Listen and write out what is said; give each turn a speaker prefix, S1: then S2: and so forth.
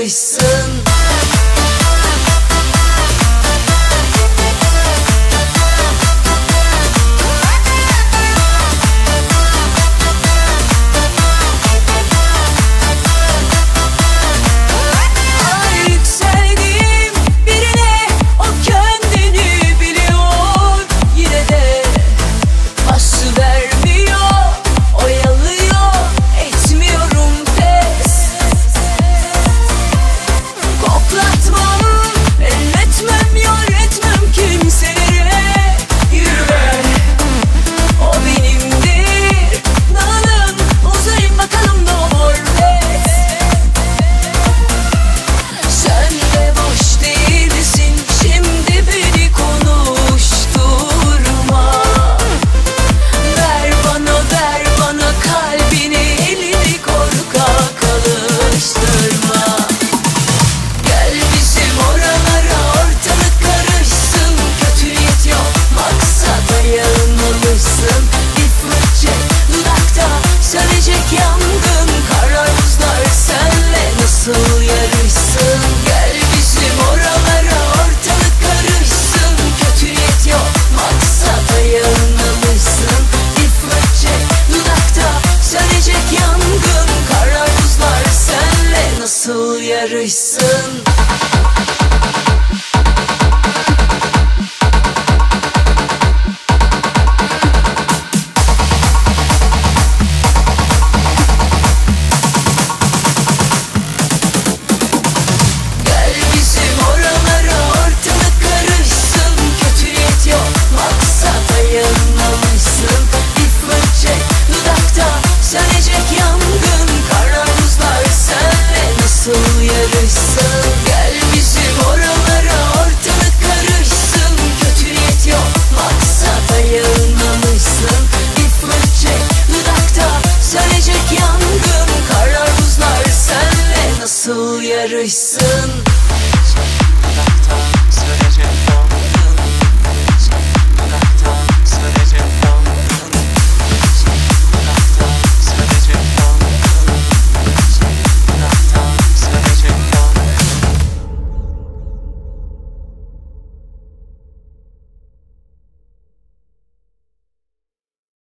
S1: Göğsüm traição. Nasıl yarışsın